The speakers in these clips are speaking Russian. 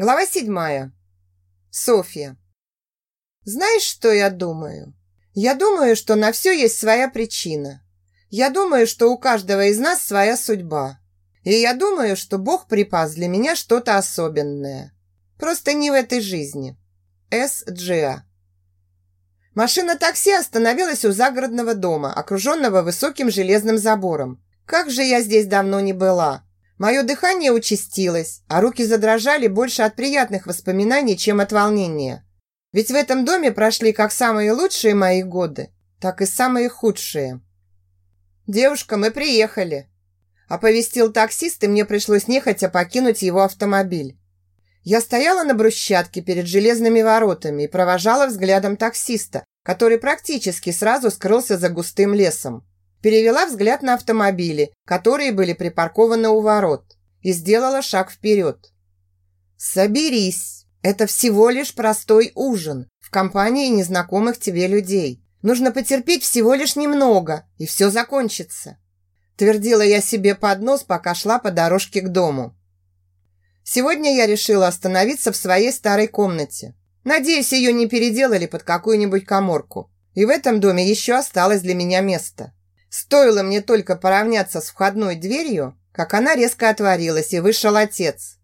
Глава седьмая. Софья. Знаешь, что я думаю? Я думаю, что на все есть своя причина. Я думаю, что у каждого из нас своя судьба. И я думаю, что Бог припас для меня что-то особенное. Просто не в этой жизни. С. Джиа. Машина такси остановилась у загородного дома, окруженного высоким железным забором. Как же я здесь давно не была. Мое дыхание участилось, а руки задрожали больше от приятных воспоминаний, чем от волнения. Ведь в этом доме прошли как самые лучшие мои годы, так и самые худшие. «Девушка, мы приехали!» Оповестил таксист, и мне пришлось нехотя покинуть его автомобиль. Я стояла на брусчатке перед железными воротами и провожала взглядом таксиста, который практически сразу скрылся за густым лесом. Перевела взгляд на автомобили, которые были припаркованы у ворот, и сделала шаг вперед. «Соберись! Это всего лишь простой ужин в компании незнакомых тебе людей. Нужно потерпеть всего лишь немного, и все закончится», твердила я себе под нос, пока шла по дорожке к дому. Сегодня я решила остановиться в своей старой комнате. Надеюсь, ее не переделали под какую-нибудь коморку. И в этом доме еще осталось для меня место. Стоило мне только поравняться с входной дверью, как она резко отворилась, и вышел отец.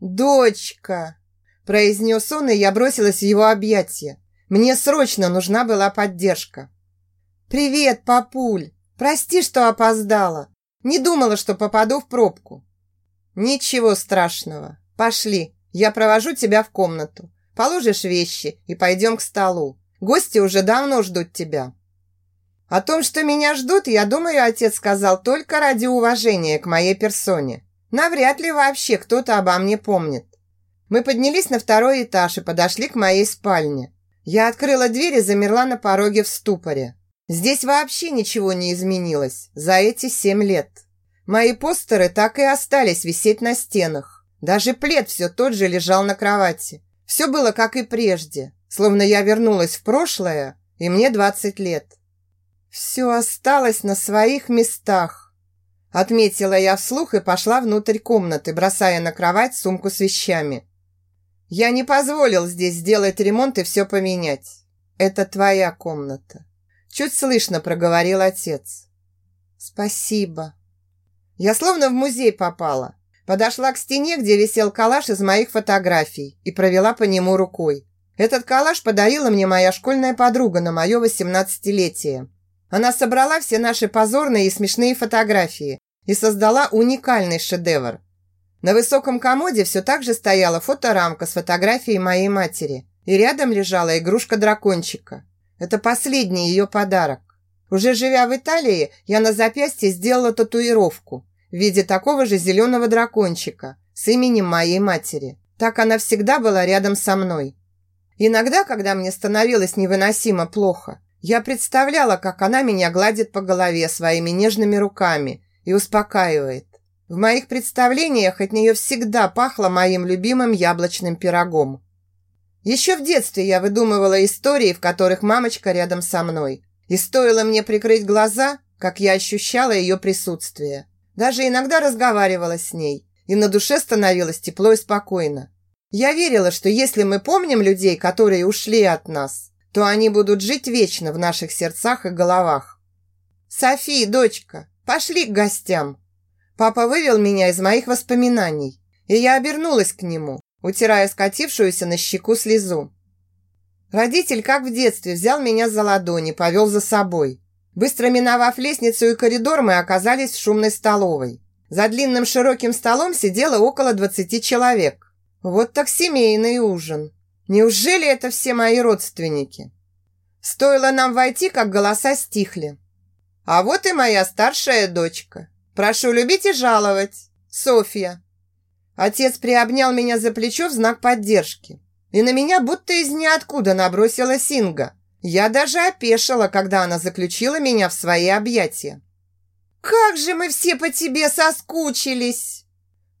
«Дочка!» – произнес он, и я бросилась в его объятия. Мне срочно нужна была поддержка. «Привет, папуль! Прости, что опоздала. Не думала, что попаду в пробку». «Ничего страшного. Пошли, я провожу тебя в комнату. Положишь вещи и пойдем к столу. Гости уже давно ждут тебя». О том, что меня ждут, я думаю, отец сказал только ради уважения к моей персоне. Навряд ли вообще кто-то обо мне помнит. Мы поднялись на второй этаж и подошли к моей спальне. Я открыла дверь и замерла на пороге в ступоре. Здесь вообще ничего не изменилось за эти семь лет. Мои постеры так и остались висеть на стенах. Даже плед все тот же лежал на кровати. Все было как и прежде, словно я вернулась в прошлое, и мне 20 лет. Все осталось на своих местах. Отметила я вслух и пошла внутрь комнаты, бросая на кровать сумку с вещами. Я не позволил здесь сделать ремонт и все поменять. Это твоя комната. Чуть слышно проговорил отец. Спасибо. Я словно в музей попала. Подошла к стене, где висел коллаж из моих фотографий и провела по нему рукой. Этот коллаж подарила мне моя школьная подруга на мое восемнадцатилетие. Она собрала все наши позорные и смешные фотографии и создала уникальный шедевр. На высоком комоде все так же стояла фоторамка с фотографией моей матери, и рядом лежала игрушка дракончика. Это последний ее подарок. Уже живя в Италии, я на запястье сделала татуировку в виде такого же зеленого дракончика с именем моей матери. Так она всегда была рядом со мной. Иногда, когда мне становилось невыносимо плохо, я представляла, как она меня гладит по голове своими нежными руками и успокаивает. В моих представлениях от нее всегда пахло моим любимым яблочным пирогом. Еще в детстве я выдумывала истории, в которых мамочка рядом со мной. И стоило мне прикрыть глаза, как я ощущала ее присутствие. Даже иногда разговаривала с ней, и на душе становилось тепло и спокойно. Я верила, что если мы помним людей, которые ушли от нас, то они будут жить вечно в наших сердцах и головах. «Софи, дочка, пошли к гостям!» Папа вывел меня из моих воспоминаний, и я обернулась к нему, утирая скатившуюся на щеку слезу. Родитель, как в детстве, взял меня за ладони, повел за собой. Быстро миновав лестницу и коридор, мы оказались в шумной столовой. За длинным широким столом сидело около двадцати человек. Вот так семейный ужин. Неужели это все мои родственники? Стоило нам войти, как голоса стихли. А вот и моя старшая дочка. Прошу любить и жаловать. Софья. Отец приобнял меня за плечо в знак поддержки. И на меня будто из ниоткуда набросила Синга. Я даже опешила, когда она заключила меня в свои объятия. «Как же мы все по тебе соскучились!»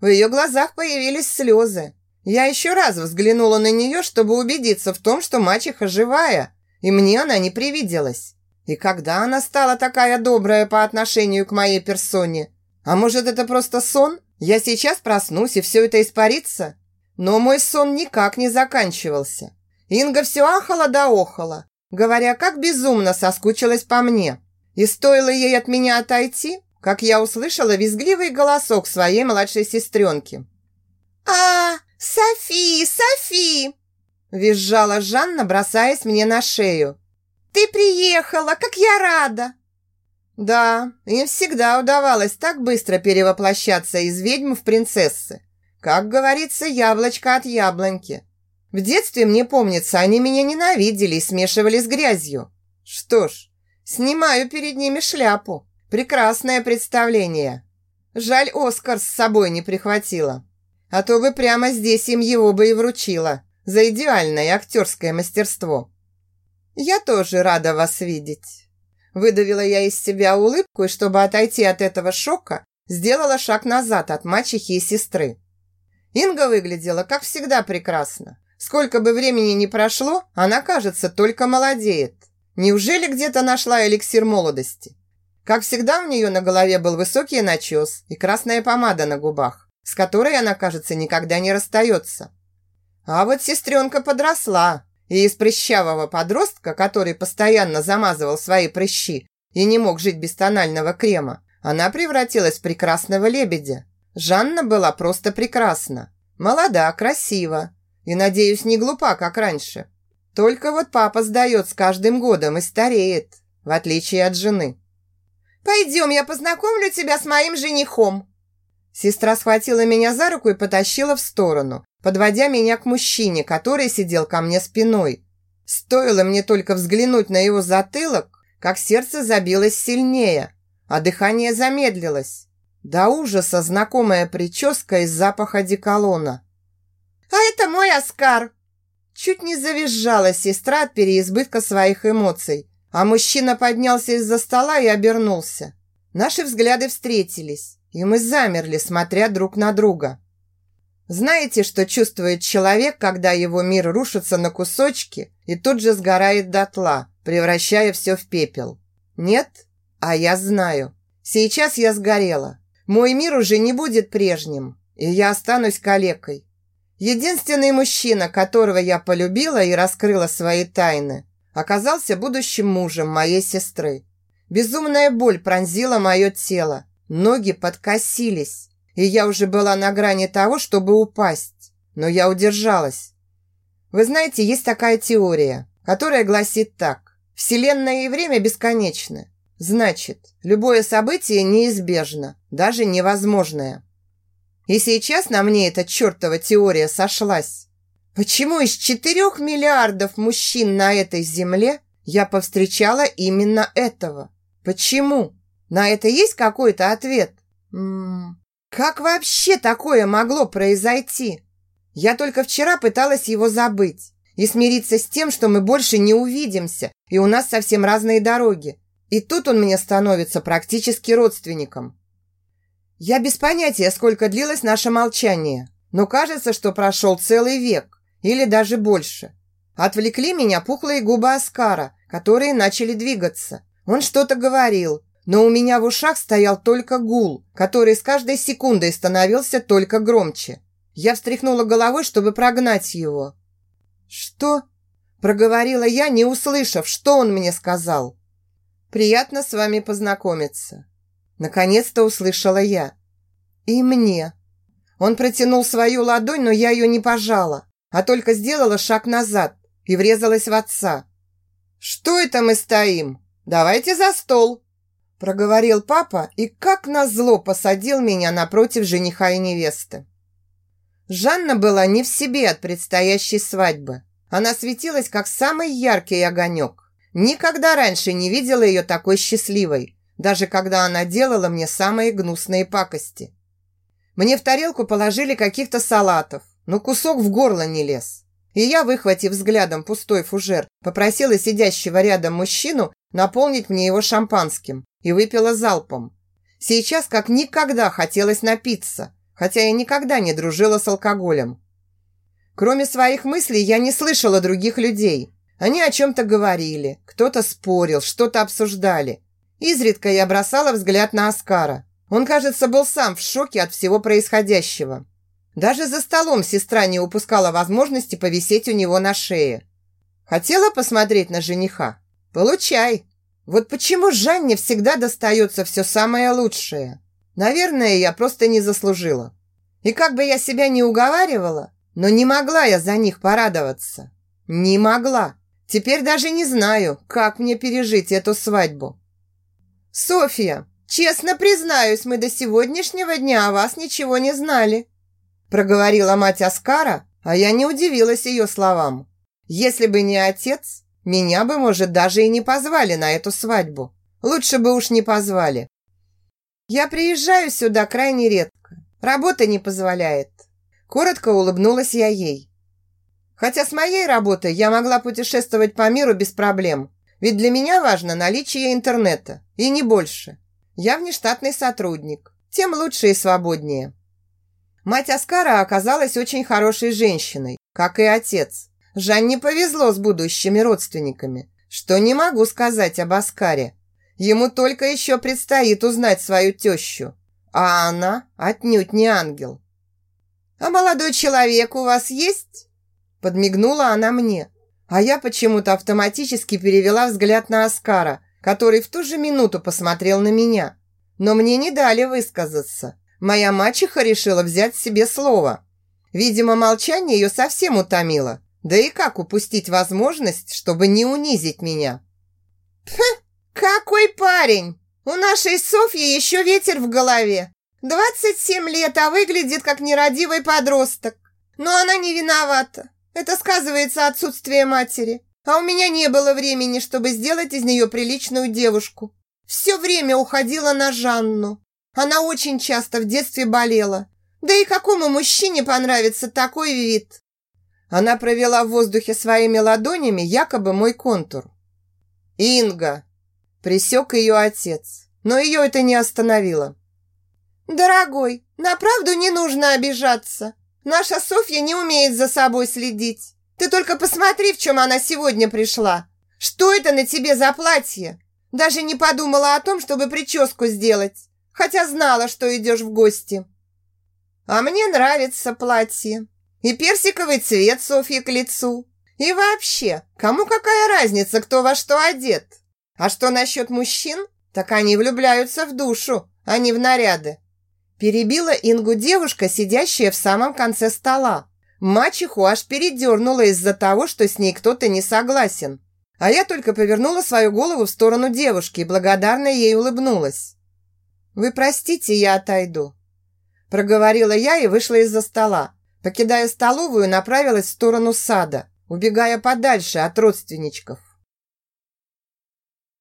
В ее глазах появились слезы. Я еще раз взглянула на нее, чтобы убедиться в том, что мачеха живая, и мне она не привиделась. И когда она стала такая добрая по отношению к моей персоне? А может, это просто сон? Я сейчас проснусь, и все это испарится? Но мой сон никак не заканчивался. Инга все ахала да охала, говоря, как безумно соскучилась по мне. И стоило ей от меня отойти, как я услышала визгливый голосок своей младшей сестренки. «А, Софи, Софи!» Визжала Жанна, бросаясь мне на шею. «Ты приехала, как я рада!» Да, им всегда удавалось так быстро перевоплощаться из ведьм в принцессы. Как говорится, яблочко от яблоньки. В детстве, мне помнится, они меня ненавидели и смешивали с грязью. Что ж, снимаю перед ними шляпу. Прекрасное представление. Жаль, Оскар с собой не прихватила. А то бы прямо здесь им его бы и вручила за идеальное актерское мастерство. Я тоже рада вас видеть. Выдавила я из себя улыбку и, чтобы отойти от этого шока, сделала шаг назад от мачехи и сестры. Инга выглядела, как всегда, прекрасно. Сколько бы времени ни прошло, она, кажется, только молодеет. Неужели где-то нашла эликсир молодости? Как всегда, у нее на голове был высокий начес и красная помада на губах, с которой она, кажется, никогда не расстается. А вот сестренка подросла, и из прыщавого подростка, который постоянно замазывал свои прыщи и не мог жить без тонального крема, она превратилась в прекрасного лебедя. Жанна была просто прекрасна. Молода, красива. И, надеюсь, не глупа, как раньше. Только вот папа сдает с каждым годом и стареет, в отличие от жены. «Пойдем, я познакомлю тебя с моим женихом». Сестра схватила меня за руку и потащила в сторону, подводя меня к мужчине, который сидел ко мне спиной. Стоило мне только взглянуть на его затылок, как сердце забилось сильнее, а дыхание замедлилось. До ужаса знакомая прическа из запаха деколона. «А это мой Оскар!» Чуть не завизжала сестра от переизбытка своих эмоций, а мужчина поднялся из-за стола и обернулся. Наши взгляды встретились, и мы замерли, смотря друг на друга. Знаете, что чувствует человек, когда его мир рушится на кусочки и тут же сгорает дотла, превращая все в пепел? Нет? А я знаю. Сейчас я сгорела. Мой мир уже не будет прежним, и я останусь калекой. Единственный мужчина, которого я полюбила и раскрыла свои тайны, оказался будущим мужем моей сестры. Безумная боль пронзила мое тело, ноги подкосились, и я уже была на грани того, чтобы упасть, но я удержалась. Вы знаете, есть такая теория, которая гласит так. Вселенная и время бесконечны. Значит, любое событие неизбежно, даже невозможное. И сейчас на мне эта чертова теория сошлась. Почему из четырех миллиардов мужчин на этой земле я повстречала именно этого? Почему? На это есть какой-то ответ? М -м. Как вообще такое могло произойти? Я только вчера пыталась его забыть и смириться с тем, что мы больше не увидимся, и у нас совсем разные дороги. И тут он мне становится практически родственником. Я без понятия, сколько длилось наше молчание, но кажется, что прошел целый век или даже больше. Отвлекли меня пухлые губы Оскара, которые начали двигаться. Он что-то говорил, но у меня в ушах стоял только гул, который с каждой секундой становился только громче. Я встряхнула головой, чтобы прогнать его. «Что?» – проговорила я, не услышав, что он мне сказал. Приятно с вами познакомиться. Наконец-то услышала я. И мне. Он протянул свою ладонь, но я ее не пожала, а только сделала шаг назад и врезалась в отца. «Что это мы стоим? Давайте за стол!» Проговорил папа и как назло посадил меня напротив жениха и невесты. Жанна была не в себе от предстоящей свадьбы. Она светилась, как самый яркий огонек. Никогда раньше не видела ее такой счастливой, даже когда она делала мне самые гнусные пакости. Мне в тарелку положили каких-то салатов, но кусок в горло не лез. И я, выхватив взглядом пустой фужер, попросила сидящего рядом мужчину наполнить мне его шампанским и выпила залпом. Сейчас как никогда хотелось напиться, хотя я никогда не дружила с алкоголем. Кроме своих мыслей я не слышала других людей, они о чем-то говорили, кто-то спорил, что-то обсуждали. Изредка я бросала взгляд на Оскара. Он, кажется, был сам в шоке от всего происходящего. Даже за столом сестра не упускала возможности повисеть у него на шее. Хотела посмотреть на жениха? Получай. Вот почему Жанне всегда достается все самое лучшее? Наверное, я просто не заслужила. И как бы я себя не уговаривала, но не могла я за них порадоваться. Не могла. Теперь даже не знаю, как мне пережить эту свадьбу. Софья, честно признаюсь, мы до сегодняшнего дня о вас ничего не знали. Проговорила мать Оскара, а я не удивилась ее словам. Если бы не отец, меня бы, может, даже и не позвали на эту свадьбу. Лучше бы уж не позвали. Я приезжаю сюда крайне редко. Работа не позволяет. Коротко улыбнулась я ей. Хотя с моей работой я могла путешествовать по миру без проблем. Ведь для меня важно наличие интернета. И не больше. Я внештатный сотрудник. Тем лучше и свободнее. Мать Оскара оказалась очень хорошей женщиной, как и отец. Жанне повезло с будущими родственниками, что не могу сказать об Оскаре. Ему только еще предстоит узнать свою тещу, а она отнюдь не ангел. «А молодой человек у вас есть?» Подмигнула она мне, а я почему-то автоматически перевела взгляд на Оскара, который в ту же минуту посмотрел на меня. Но мне не дали высказаться. Моя мачеха решила взять себе слово. Видимо, молчание ее совсем утомило. Да и как упустить возможность, чтобы не унизить меня? «Пф, какой парень! У нашей Софьи еще ветер в голове. 27 лет, а выглядит как нерадивый подросток. Но она не виновата. Это сказывается отсутствие матери. А у меня не было времени, чтобы сделать из нее приличную девушку. Все время уходила на Жанну. Она очень часто в детстве болела. Да и какому мужчине понравится такой вид? Она провела в воздухе своими ладонями якобы мой контур. «Инга!» – присек ее отец. Но ее это не остановило. «Дорогой, на правду не нужно обижаться. Наша Софья не умеет за собой следить. Ты только посмотри, в чем она сегодня пришла. Что это на тебе за платье? Даже не подумала о том, чтобы прическу сделать, хотя знала, что идешь в гости. А мне нравится платье. И персиковый цвет Софьи к лицу. И вообще, кому какая разница, кто во что одет? А что насчет мужчин? Так они влюбляются в душу, а не в наряды. Перебила Ингу девушка, сидящая в самом конце стола. Мачеху аж передернула из-за того, что с ней кто-то не согласен. А я только повернула свою голову в сторону девушки и благодарно ей улыбнулась. «Вы простите, я отойду», – проговорила я и вышла из-за стола. Покидая столовую, направилась в сторону сада, убегая подальше от родственничков.